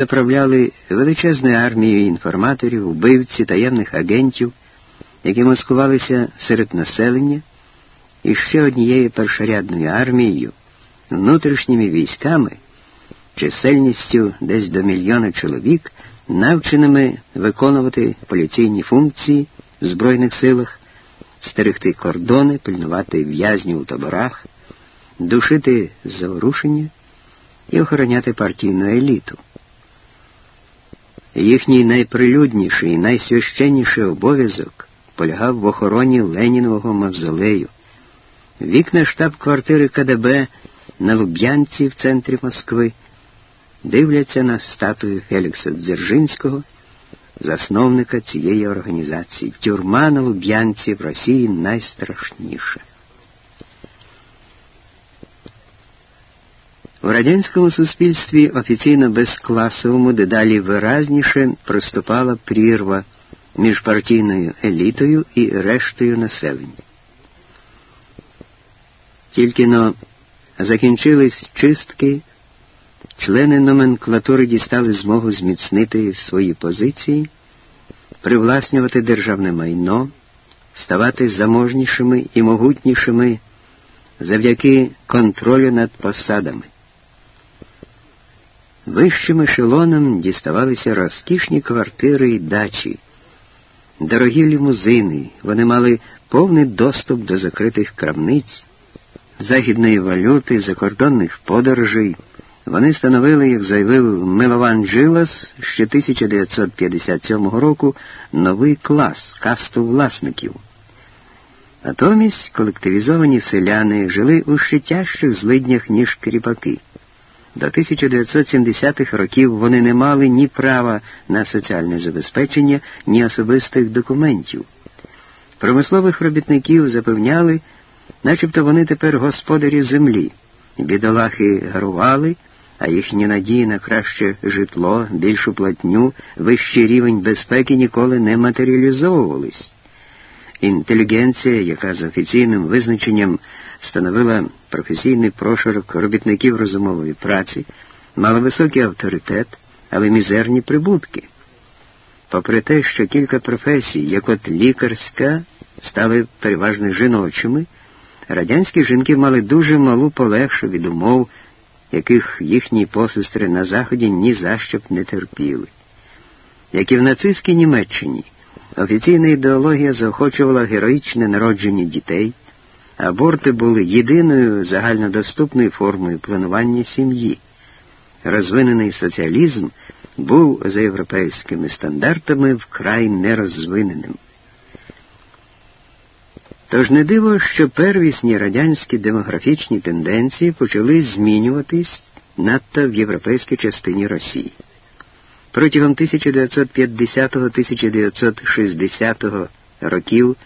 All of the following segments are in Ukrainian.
заправляли величезною армією інформаторів, вбивці, таємних агентів, які маскувалися серед населення, і ще однією першорядною армією, внутрішніми військами, чисельністю десь до мільйона чоловік, навченими виконувати поліційні функції в Збройних силах, стерегти кордони, пильнувати в'язнів у таборах, душити заворушення і охороняти партійну еліту. Їхній найприлюдніший і найсвященніший обов'язок полягав в охороні Ленінового мавзолею. Вікна штаб-квартири КДБ на Луб'янці в центрі Москви дивляться на статую Фелікса Дзержинського, засновника цієї організації. Тюрма на Луб'янці в Росії найстрашніша. У радянському суспільстві офіційно безкласовому дедалі виразніше проступала прірва між партійною елітою і рештою населення. Тільки но закінчились чистки, члени номенклатури дістали змогу зміцнити свої позиції, привласнювати державне майно, ставати заможнішими і могутнішими завдяки контролю над посадами. Вищим ешелонам діставалися розкішні квартири і дачі, дорогі лімузини, вони мали повний доступ до закритих крамниць, західної валюти, закордонних подорожей. Вони становили, як заявив Милован Джилас, ще 1957 року новий клас касту власників. Натомість колективізовані селяни жили у ще тяжчих злиднях, ніж кріпаки. До 1970-х років вони не мали ні права на соціальне забезпечення, ні особистих документів. Промислових робітників запевняли, начебто вони тепер господарі землі. Бідолахи гарували, а їхні надії на краще житло, більшу платню, вищий рівень безпеки ніколи не матеріалізовувались. Інтелігенція, яка з офіційним визначенням становила професійний прошарок робітників розумової праці, мала високий авторитет, але мізерні прибутки. Попри те, що кілька професій, як от лікарська, стали переважно жіночими, радянські жінки мали дуже малу полегшу від умов, яких їхні посестри на Заході ні за що б не терпіли. Як і в нацистській Німеччині, офіційна ідеологія заохочувала героїчне народження дітей. Аборти були єдиною загальнодоступною формою планування сім'ї. Розвинений соціалізм був за європейськими стандартами вкрай нерозвиненим. Тож не диво, що первісні радянські демографічні тенденції почали змінюватись надто в європейській частині Росії. Протягом 1950-1960 років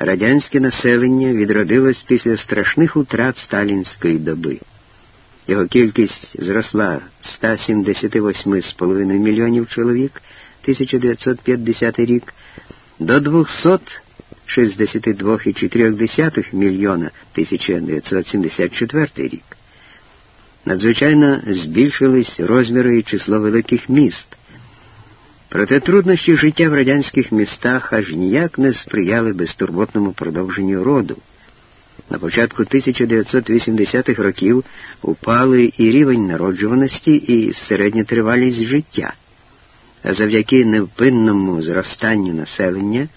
радянське населення відродилось після страшних утрат сталінської доби. Його кількість зросла з 178,5 мільйонів чоловік 1950 рік до 262,4 мільйона 1974 рік. Надзвичайно збільшились розміри і число великих міст. Проте труднощі життя в радянських містах аж ніяк не сприяли безтурботному продовженню роду. На початку 1980-х років упали і рівень народжуваності, і середня тривалість життя, а завдяки невпинному зростанню населення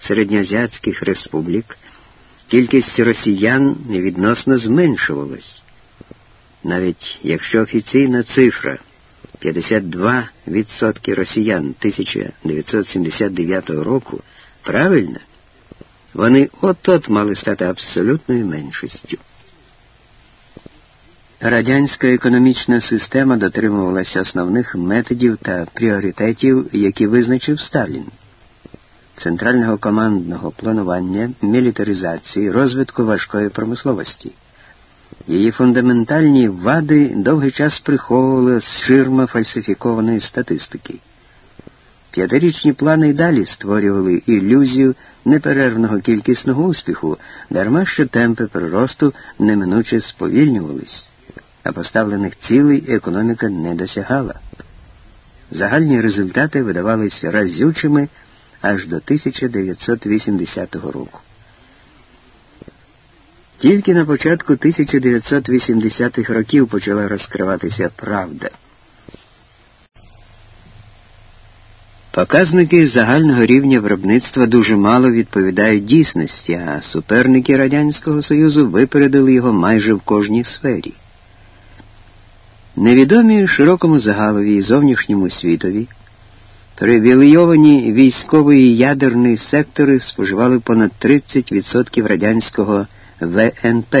середньоазіатських республік кількість росіян відносно зменшувалась. Навіть якщо офіційна цифра 52% росіян 1979 року правильно, вони от-от мали стати абсолютною меншістю. Радянська економічна система дотримувалася основних методів та пріоритетів, які визначив Сталін центрального командного планування, мілітаризації, розвитку важкої промисловості. Її фундаментальні вади довгий час приховували з ширма фальсифікованої статистики. П'ятирічні плани й далі створювали ілюзію неперервного кількісного успіху, дарма що темпи приросту неминуче сповільнювались, а поставлених цілей економіка не досягала. Загальні результати видавались разючими аж до 1980 року. Тільки на початку 1980-х років почала розкриватися правда. Показники загального рівня виробництва дуже мало відповідають дійсності, а суперники Радянського Союзу випередили його майже в кожній сфері. Невідомі широкому загалові і зовнішньому світові, привілейовані військовий і ядерний сектори споживали понад 30% радянського ВНП,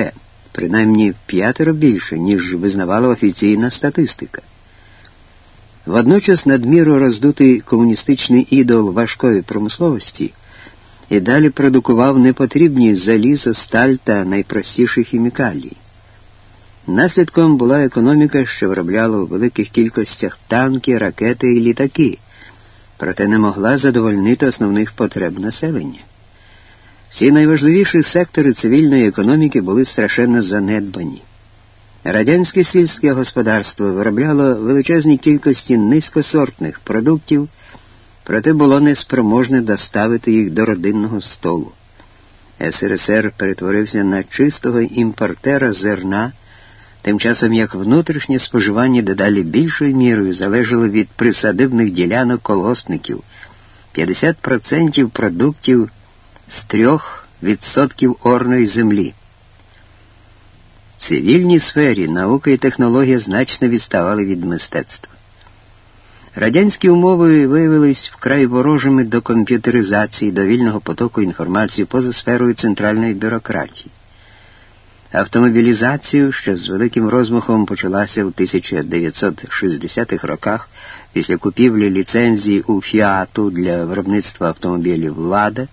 принаймні в п'ятеро більше, ніж визнавала офіційна статистика. Водночас надміру роздутий комуністичний ідол важкої промисловості і далі продукував непотрібні залізо, сталь та найпростіші хімікалії. Наслідком була економіка, що виробляла у великих кількостях танки, ракети і літаки, проте не могла задовольнити основних потреб населення. Всі найважливіші сектори цивільної економіки були страшенно занедбані. Радянське сільське господарство виробляло величезні кількості низькосортних продуктів, проте було неспроможне доставити їх до родинного столу. СРСР перетворився на чистого імпортера зерна, тим часом як внутрішнє споживання дедалі більшою мірою залежало від присадибних ділянок колгоспників 50% продуктів з 3% орної землі В цивільній сфері наука і технологія значно відставали від мистецтва. Радянські умови виявились вкрай ворожими до комп'ютеризації, до вільного потоку інформації поза сферою центральної бюрократії. Автомобілізацію, що з великим розмахом почалася у 1960-х роках після купівлі ліцензії у Фіату для виробництва автомобілів «Лада»,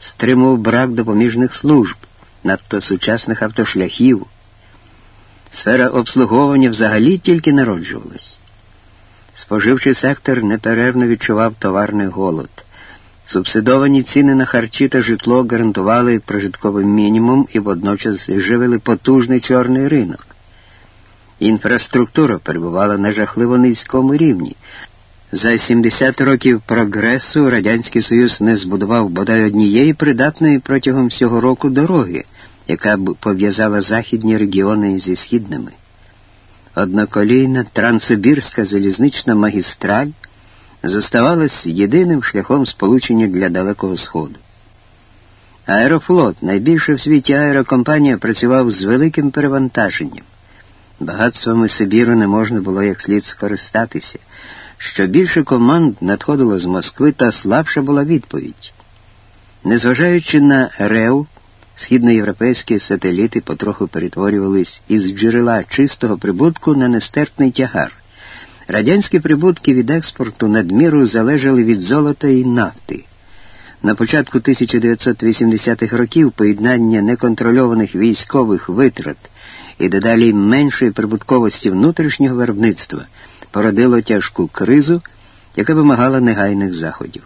стримував брак допоміжних служб, надто сучасних автошляхів. Сфера обслуговування взагалі тільки народжувалась. Споживчий сектор неперервно відчував товарний голод. Субсидовані ціни на харчі та житло гарантували прожитковий мінімум і водночас живили потужний чорний ринок. Інфраструктура перебувала на жахливо низькому рівні. За 70 років прогресу Радянський Союз не збудував бодай однієї придатної протягом всього року дороги яка б пов'язала західні регіони зі східними. Одноколійна Транссибірська залізнична магістраль зоставалась єдиним шляхом сполучення для Далекого Сходу. Аерофлот, найбільша в світі аерокомпанія, працював з великим перевантаженням. Багатствами Сибіру не можна було як слід скористатися. Що більше команд надходило з Москви, та слабша була відповідь. Незважаючи на РЕУ, східноєвропейські сателіти потроху перетворювались із джерела чистого прибутку на нестерпний тягар. Радянські прибутки від експорту надміру залежали від золота і нафти. На початку 1980-х років поєднання неконтрольованих військових витрат і дедалі меншої прибутковості внутрішнього виробництва породило тяжку кризу, яка вимагала негайних заходів.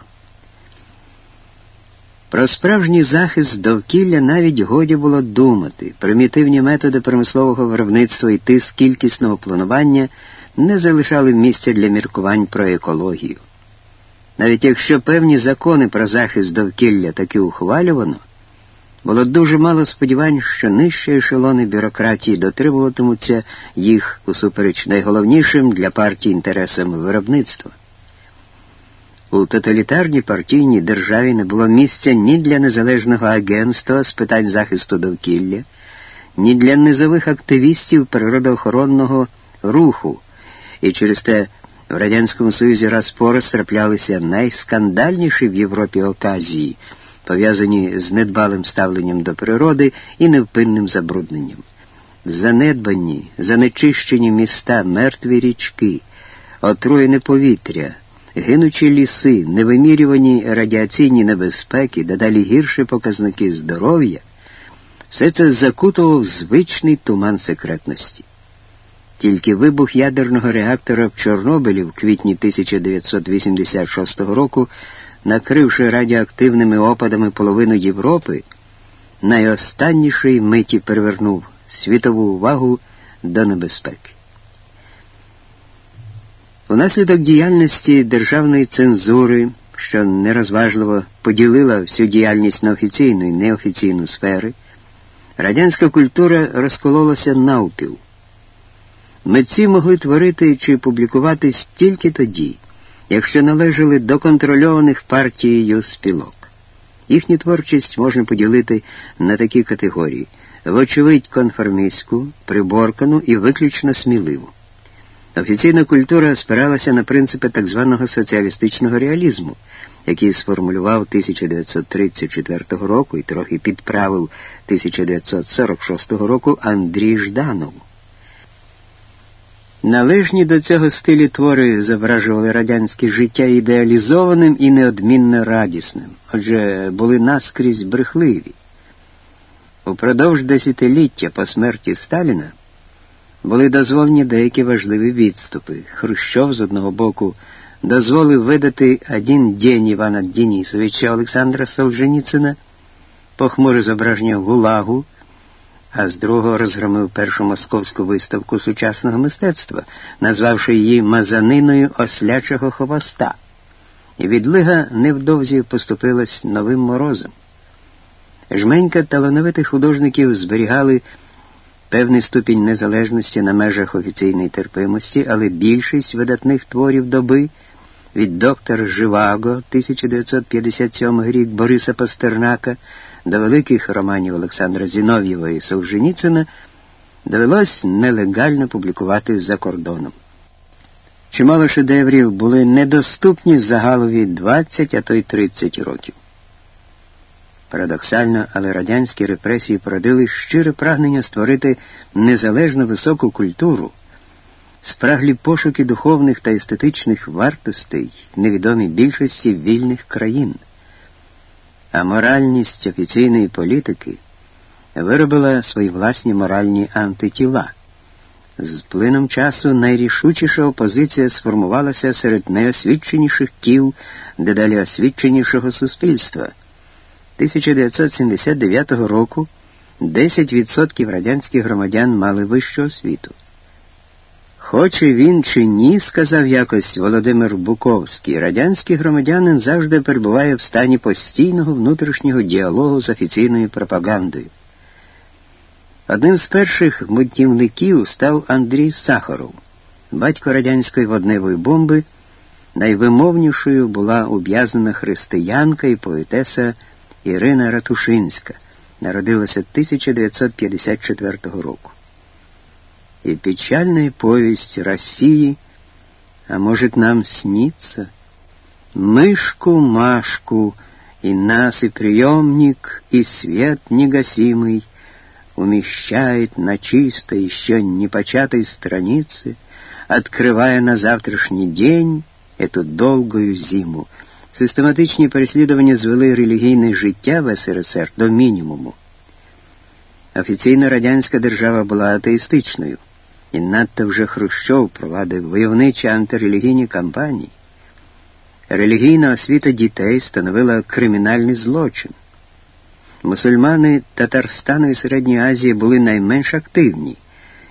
Про справжній захист довкілля навіть годі було думати. Примітивні методи промислового виробництва і тиск кількісного планування не залишали місця для міркувань про екологію. Навіть якщо певні закони про захист довкілля таки ухвалювано, було дуже мало сподівань, що нижчі ешелони бюрократії дотримуватимуться їх усупереч найголовнішим для партії інтересам виробництва. У тоталітарній партійній державі не було місця ні для незалежного агентства з питань захисту довкілля, ні для низових активістів природоохоронного руху, і через те в Радянському Союзі раз по раз траплялися найскандальніші в Європі оказії, пов'язані з недбалим ставленням до природи і невпинним забрудненням. Занедбані, занечищені міста, мертві річки, отруєне повітря гинучі ліси, невимірювані радіаційні небезпеки, дедалі гірші показники здоров'я, все це закутував звичний туман секретності. Тільки вибух ядерного реактора в Чорнобилі в квітні 1986 року, накривши радіоактивними опадами половину Європи, найостаннішої миті перевернув світову увагу до небезпеки. Унаслідок діяльності державної цензури, що нерозважливо поділила всю діяльність на офіційну і неофіційну сфери, радянська культура розкололася навпіл. Митці могли творити чи публікуватись тільки тоді, якщо належали до контрольованих партією спілок. Їхню творчість можна поділити на такі категорії вочевидь конформістську, приборкану і виключно сміливу. Офіційна культура спиралася на принципи так званого соціалістичного реалізму, який сформулював 1934 року і трохи підправив 1946 року Андрій Жданов. Належні до цього стилі твори зображували радянське життя ідеалізованим і неодмінно радісним, отже, були наскрізь брехливі. Упродовж десятиліття по смерті Сталіна були дозволені деякі важливі відступи. Хрущов з одного боку дозволив видати один день Івана Денисовича Олександра Солженіцина, похмуре зображення Гулагу, а з другого розгромив першу московську виставку сучасного мистецтва, назвавши її мазаниною ослячого хвоста. І відлига невдовзі поступилась новим морозом. Жменька талановитих художників зберігали певний ступінь незалежності на межах офіційної терпимості, але більшість видатних творів доби від доктора Живаго 1957 рік Бориса Пастернака до великих романів Олександра Зінов'єва і Солженіцина довелось нелегально публікувати за кордоном. Чимало шедеврів були недоступні загалові 20, а то й 30 років. Парадоксально, але радянські репресії породили щире прагнення створити незалежну високу культуру, спраглі пошуки духовних та естетичних вартостей невідомі більшості вільних країн. А моральність офіційної політики виробила свої власні моральні антитіла. З плином часу найрішучіша опозиція сформувалася серед найосвіченіших кіл дедалі освіченішого суспільства. 1979 року 10% радянських громадян мали вищу освіту. Хоче він чи ні, сказав якось Володимир Буковський, радянський громадянин завжди перебуває в стані постійного внутрішнього діалогу з офіційною пропагандою. Одним з перших мутівників став Андрій Сахаров, батько радянської водневої бомби. Найвимовнішою була ув'язнена християнка і поетеса Ірина Ратушинська, народилася 1954 року. И печальная повесть России, а может нам снится, Мышку, Машку, и нас, и приемник, и свет негасимый Умещает на чистой, еще непочатой странице, Открывая на завтрашний день эту долгую зиму — Систематичні переслідування звели релігійне життя в СРСР до мінімуму. Офіційна радянська держава була атеїстичною, І надто вже Хрущов провадив войовничі антирелігійні кампанії. Релігійна освіта дітей становила кримінальний злочин. Мусульмани Татарстану і Середньої Азії були найменш активні,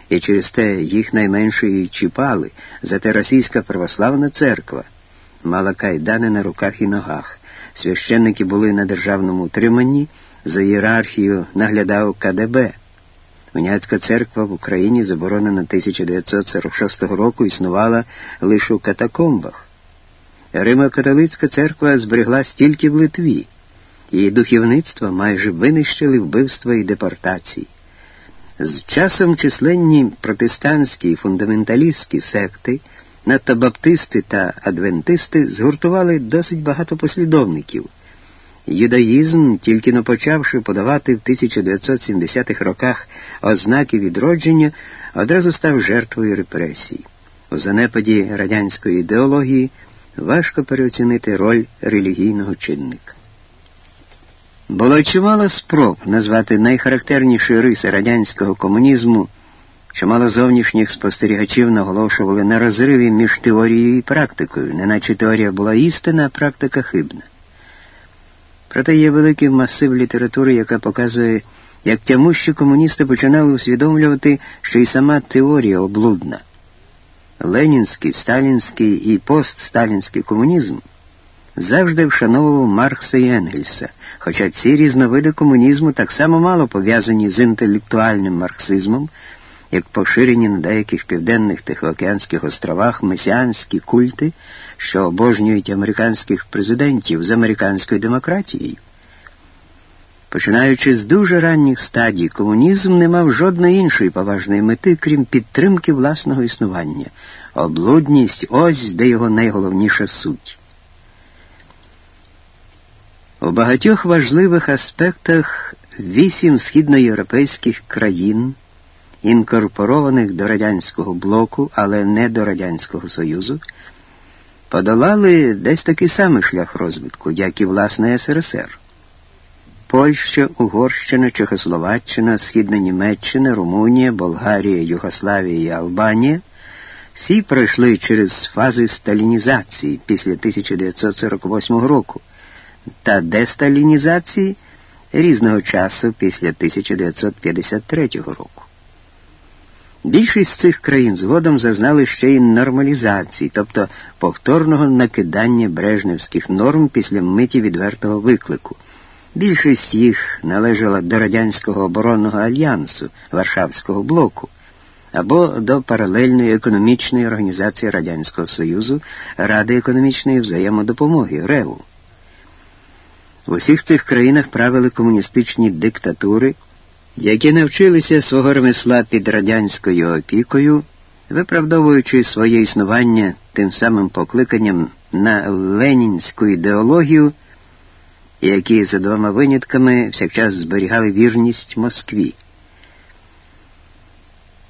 і через те їх найменше і чіпали, зате Російська православна церква мала кайдани на руках і ногах. Священники були на державному утриманні, за ієрархію наглядав КДБ. Уняцька церква в Україні заборонена 1946 року існувала лише у катакомбах. Римо-католицька церква збереглась тільки в Литві, її духовництво майже винищили вбивства і депортації. З часом численні протестантські і фундаменталістські секти надто баптисти та адвентисти згуртували досить багато послідовників. Юдаїзм, тільки но почавши подавати в 1970-х роках ознаки відродження, одразу став жертвою репресій. У занепаді радянської ідеології важко переоцінити роль релігійного чинника. Було чимало спроб назвати найхарактерніші риси радянського комунізму. Чимало зовнішніх спостерігачів наголошували на розриві між теорією і практикою, неначе теорія була істина, а практика хибна. Проте є великий масив літератури, яка показує, як тямущі комуністи починали усвідомлювати, що і сама теорія облудна. ленінський, сталінський і постсталінський комунізм завжди вшановував Маркса і Енгельса, хоча ці різновиди комунізму так само мало пов'язані з інтелектуальним марксизмом, як поширені на деяких південних Тихоокеанських островах месіанські культи, що обожнюють американських президентів з американською демократією. Починаючи з дуже ранніх стадій, комунізм не мав жодної іншої поважної мети, крім підтримки власного існування. Облудність ось де його найголовніша суть. У багатьох важливих аспектах вісім східноєвропейських країн, інкорпорованих до Радянського блоку, але не до Радянського Союзу, подолали десь такий самий шлях розвитку, як і власне СРСР. Польща, Угорщина, Чехословаччина, Східна Німеччина, Румунія, Болгарія, Югославія і Албанія всі пройшли через фази сталінізації після 1948 року та десталінізації різного часу після 1953 року. Більшість цих країн згодом зазнали ще й нормалізації, тобто повторного накидання брежневських норм після миті відвертого виклику. Більшість їх належала до Радянського оборонного альянсу Варшавського блоку або до паралельної економічної організації Радянського Союзу Ради економічної взаємодопомоги РЕУ. В усіх цих країнах правили комуністичні диктатури, які навчилися свого ремесла під радянською опікою, виправдовуючи своє існування тим самим покликанням на ленінську ідеологію які за двома винятками всякчас зберігали вірність Москві.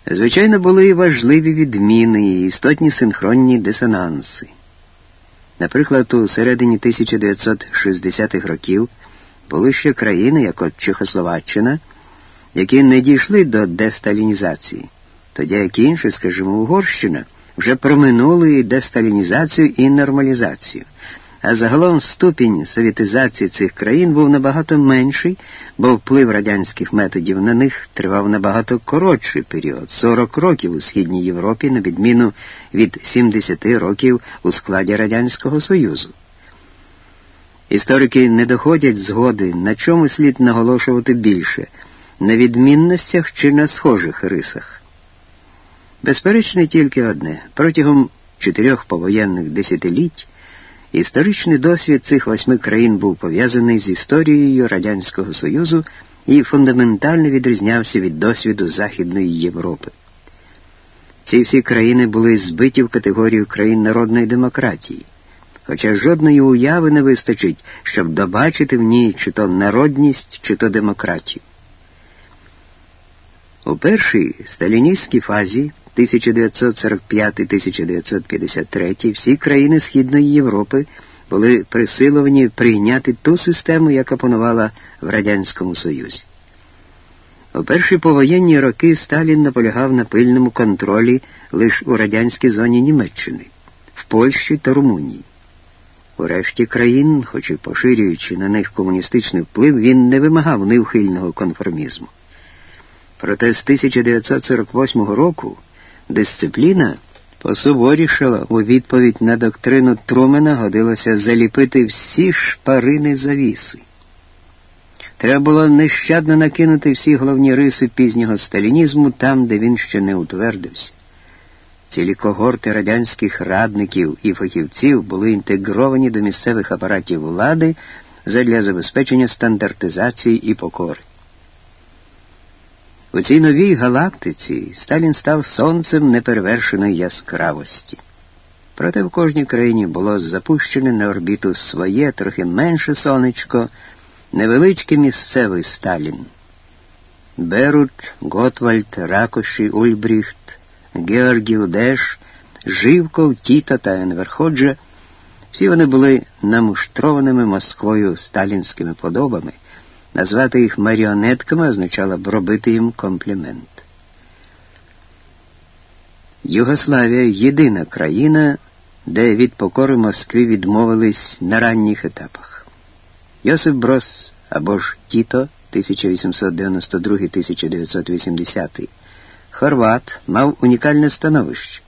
Звичайно, були і важливі відміни, і істотні синхронні дисонанси. Наприклад, у середині 1960-х років були ще країни, як от Чехословаччина, які не дійшли до десталінізації, тоді як інші, скажімо, Угорщина, вже проминули і десталінізацію і нормалізацію. А загалом ступінь совєтизації цих країн був набагато менший, бо вплив радянських методів на них тривав набагато коротший період 40 років у Східній Європі, на відміну від 70 років у складі Радянського Союзу. Історики не доходять згоди, на чому слід наголошувати більше на відмінностях чи на схожих рисах. Безперечно, тільки одне протягом чотирьох повоєнних десятиліть. Історичний досвід цих восьми країн був пов'язаний з історією Радянського Союзу і фундаментально відрізнявся від досвіду Західної Європи. Ці всі країни були збиті в категорію країн народної демократії, хоча жодної уяви не вистачить, щоб добачити в ній чи то народність, чи то демократію. У першій сталіністській фазі 1945-1953 всі країни Східної Європи були присиловані прийняти ту систему, яка панувала в Радянському Союзі. У перші повоєнні роки Сталін наполягав на пильному контролі лише у радянській зоні Німеччини, в Польщі та Румунії. У решті країн, хоч і поширюючи на них комуністичний вплив, він не вимагав неухильного конформізму. Проте з 1948 року Дисципліна посуворішала у відповідь на доктрину Трумена годилося заліпити всі шпарини завіси. Треба було нещадно накинути всі головні риси пізнього сталінізму там, де він ще не утвердився. Цілі когорти радянських радників і фахівців були інтегровані до місцевих апаратів влади задля забезпечення стандартизації і покори. У цій новій галактиці Сталін став сонцем неперевершеної яскравості. Проте в кожній країні було запущене на орбіту своє трохи менше сонечко, невеличкий місцевий Сталін. Берут, Готвальд, Ракоші, Ульбріхт, Георгів Деш, Живков, Тіта та Енверходжа всі вони були намуштрованими Москвою сталінськими подобами. Назвати їх маріонетками означало б робити їм комплімент. Югославія єдина країна, де від покори Москви відмовились на ранніх етапах. Йосип Брос або ж Тіто 1892-1980 Хорват мав унікальне становище.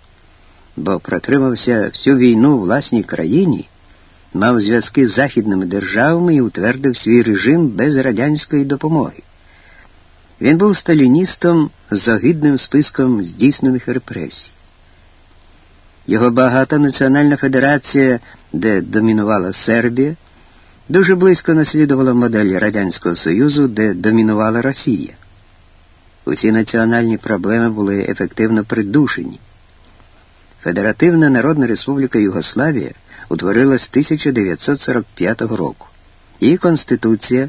бо протримався всю війну власній країні, мав зв'язки з західними державами і утвердив свій режим без радянської допомоги. Він був сталіністом з огідним списком здійснених репресій. Його багатонаціональна федерація, де домінувала Сербія, дуже близько наслідувала модель Радянського Союзу, де домінувала Росія. Усі національні проблеми були ефективно придушені. Федеративна Народна Республіка Югославія утворилась 1945 року. Її Конституція,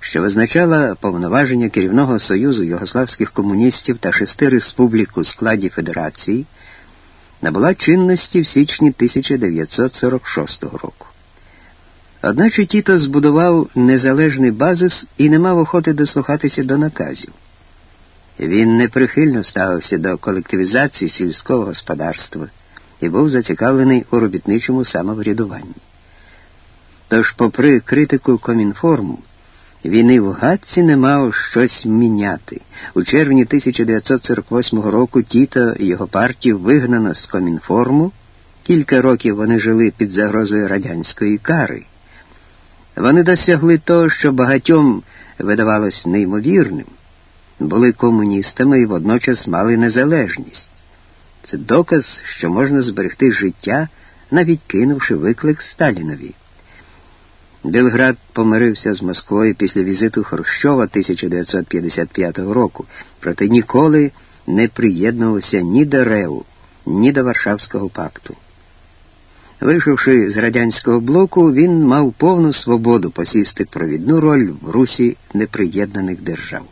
що визначала повноваження керівного союзу югославських комуністів та шести республік у складі Федерації, набула чинності в січні 1946 року. Одначе Тіто збудував незалежний базис і не мав охоти дослухатися до наказів. Він неприхильно ставився до колективізації сільського господарства і був зацікавлений у робітничому самоврядуванні. Тож, попри критику комінформу, він і в гадці не мав щось міняти. У червні 1948 року Тіто і його партію вигнано з комінформу. Кілька років вони жили під загрозою радянської кари. Вони досягли того, що багатьом видавалось неймовірним, були комуністами і водночас мали незалежність. Це доказ, що можна зберегти життя, навіть кинувши виклик Сталінові. Белград помирився з Москвою після візиту Хрущова 1955 року, проте ніколи не приєднувався ні до Реву, ні до Варшавського пакту. Вийшовши з радянського блоку, він мав повну свободу посісти провідну роль в русі неприєднаних держав.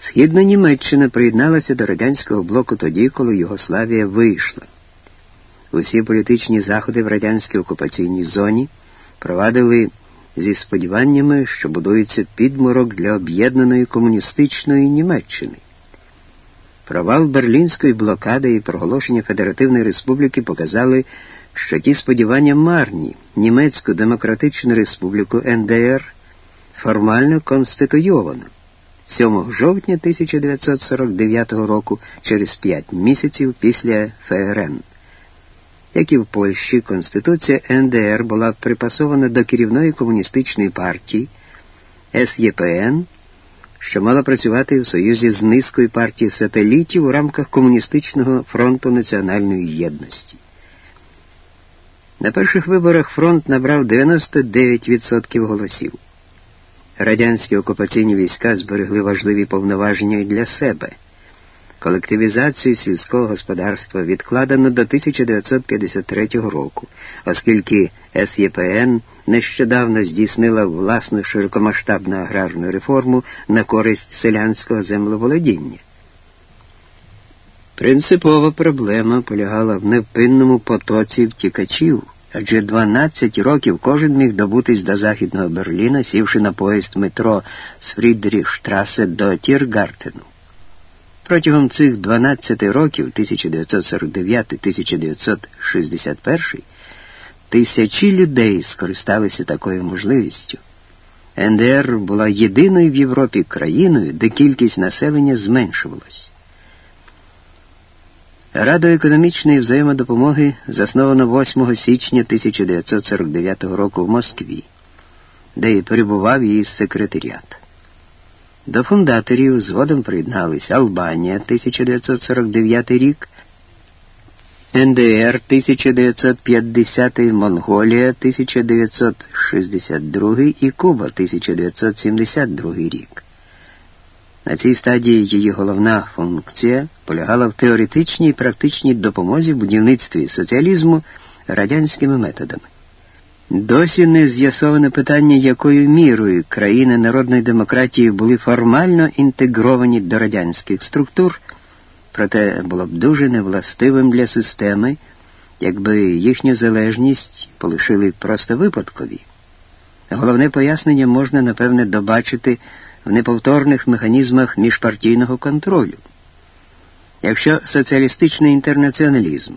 Східна Німеччина приєдналася до радянського блоку тоді, коли Югославія вийшла. Усі політичні заходи в радянській окупаційній зоні провадили зі сподіваннями, що будується підмурок для об'єднаної комуністичної Німеччини. Провал Берлінської блокади і проголошення Федеративної Республіки показали, що ті сподівання марні Німецьку Демократичну Республіку НДР формально конституйовано. 7 жовтня 1949 року через п'ять місяців після ФРН. Як і в Польщі, Конституція НДР була припасована до керівної комуністичної партії СЄПН, що мала працювати в союзі з низкою партій сателітів у рамках Комуністичного фронту національної єдності. На перших виборах фронт набрав 99% голосів. Радянські окупаційні війська зберегли важливі повноваження і для себе. Колективізацію сільського господарства відкладено до 1953 року, оскільки СЄПН нещодавно здійснила власну широкомасштабну аграрну реформу на користь селянського землеволодіння. Принципова проблема полягала в невпинному потоці втікачів адже 12 років кожен міг добутись до Західного Берліна, сівши на поїзд метро з Фрідріхштрасе до Тіргартену. Протягом цих 12 років 1949-1961 тисячі людей скористалися такою можливістю. НДР була єдиною в Європі країною, де кількість населення зменшувалась. Раду економічної взаємодопомоги засновано 8 січня 1949 року в Москві, де і перебував її секретаріат. До фундаторів згодом приєдналися Албанія 1949 рік, НДР 1950, Монголія 1962 і Куба 1972 рік. На цій стадії її головна функція полягала в теоретичній і практичній допомозі в будівництві соціалізму радянськими методами. Досі не з'ясоване питання, якою мірою країни народної демократії були формально інтегровані до радянських структур, проте було б дуже невластивим для системи, якби їхню залежність полишили просто випадкові. Головне пояснення можна, напевне, добачити в неповторних механізмах міжпартійного контролю. Якщо соціалістичний інтернаціоналізм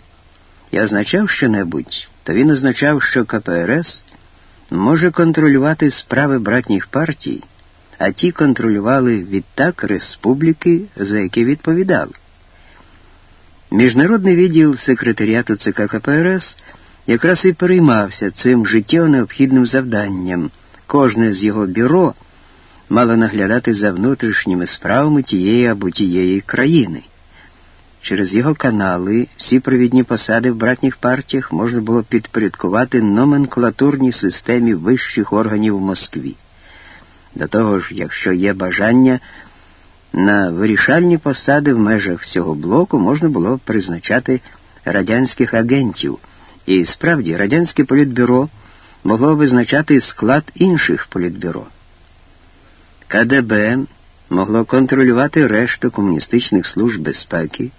і означав що-небудь, то він означав, що КПРС може контролювати справи братніх партій, а ті контролювали відтак республіки, за які відповідали. Міжнародний відділ секретаріату ЦК КПРС якраз і переймався цим життєво необхідним завданням. Кожне з його бюро мало наглядати за внутрішніми справами тієї або тієї країни. Через його канали всі провідні посади в братніх партіях можна було підпорядкувати номенклатурній системі вищих органів в Москві. До того ж, якщо є бажання, на вирішальні посади в межах всього блоку можна було призначати радянських агентів, і справді радянське політбюро могло визначати склад інших політбюро. КДБ могло контролювати решту комуністичних служб безпеки,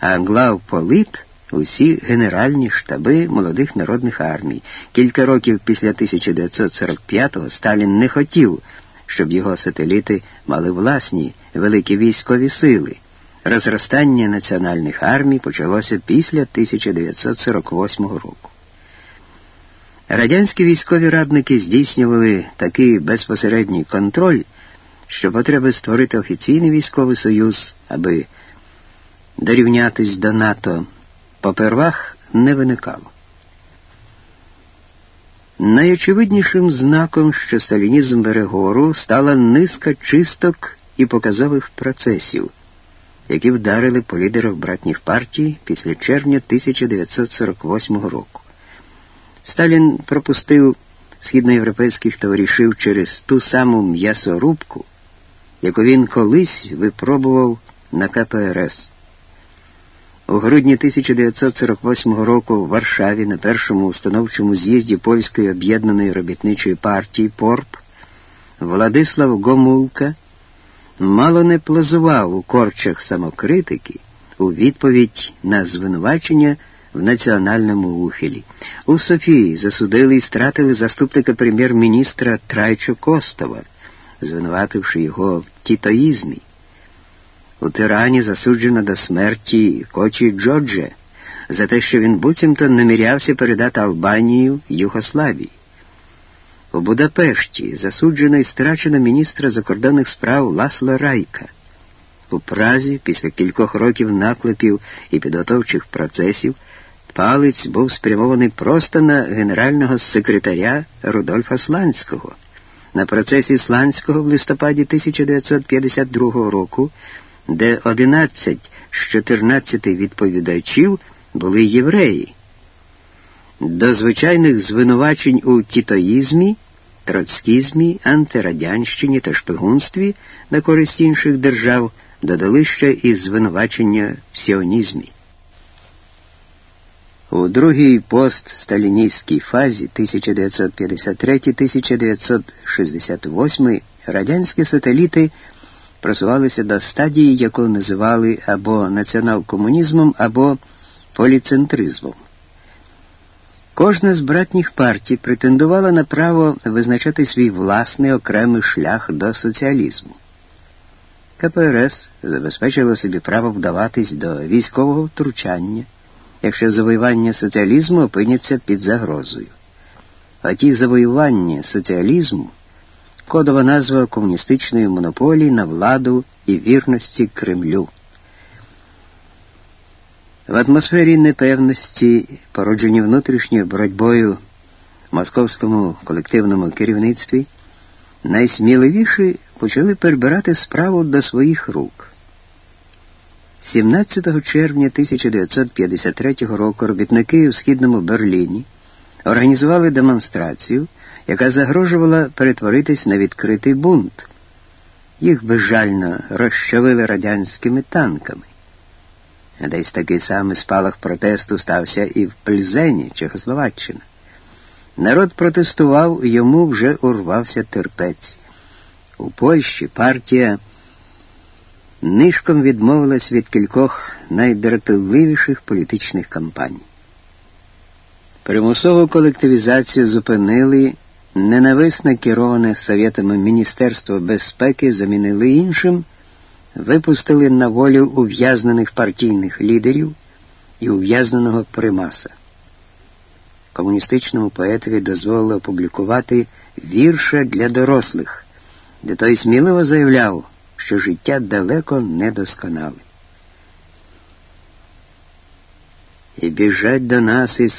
а главполит усі генеральні штаби молодих народних армій. Кілька років після 1945-го Сталін не хотів, щоб його сателіти мали власні великі військові сили. Розростання національних армій почалося після 1948 року. Радянські військові радники здійснювали такий безпосередній контроль, що потреби створити офіційний військовий союз, аби дорівнятись до НАТО, попервах не виникало. Найочевиднішим знаком, що сталінізм бере гору, стала низка чисток і показових процесів, які вдарили по лідерах братніх партій після червня 1948 року. Сталін пропустив східноєвропейських товаришів через ту саму м'ясорубку, яку він колись випробував на КПРС. У грудні 1948 року в Варшаві на першому установчому з'їзді Польської об'єднаної робітничої партії ПОРП Владислав Гомулка мало не плазував у корчах самокритики у відповідь на звинувачення в національному ухилі. У Софії засудили і стратили заступника прем'єр-міністра Трайчо Костова, звинувативши його в тітоїзмі. У тирані засуджено до смерті Кочі Джордже за те, що він буцімто намірявся передати Албанію Югославії. У Будапешті засуджено і страчено міністра закордонних справ Ласла Райка. У Празі, після кількох років наклепів і підготовчих процесів, палець був спрямований просто на генерального секретаря Рудольфа Сланського. На процесі Сланського в листопаді 1952 року де 11 з 14 відповідачів були євреї. До звичайних звинувачень у тітоїзмі, троцкізмі, антирадянщині та шпигунстві на користь інших держав додали ще і звинувачення в сіонізмі. У другій постсталіністській фазі 1953-1968 радянські сателіти просувалися до стадії, яку називали або націонал-комунізмом, або поліцентризмом. Кожна з братніх партій претендувала на право визначати свій власний окремий шлях до соціалізму. КПРС забезпечило собі право вдаватись до військового втручання, якщо завоювання соціалізму опиняться під загрозою. А ті завоювання соціалізму кодова назва комуністичної монополії на владу і вірності Кремлю. В атмосфері непевності, породжені внутрішньою боротьбою в московському колективному керівництві, найсміливіші почали перебирати справу до своїх рук. 17 червня 1953 року робітники у східному Берліні організували демонстрацію яка загрожувала перетворитись на відкритий бунт. Їх безжально розчавили радянськими танками. Десь такий самий спалах протесту стався і в Пльзені, Чехословаччина. Народ протестував, йому вже урвався терпець. У Польщі партія нишком відмовилась від кількох найдратовливіших політичних кампаній. Примусову колективізацію зупинили ненависне кероване совєтами Міністерство безпеки замінили іншим, випустили на волю ув'язнених партійних лідерів і ув'язненого примаса. Комуністичному поетові дозволили опублікувати вірше для дорослих, де той сміливо заявляв, що життя далеко не досконале. І біжать до нас із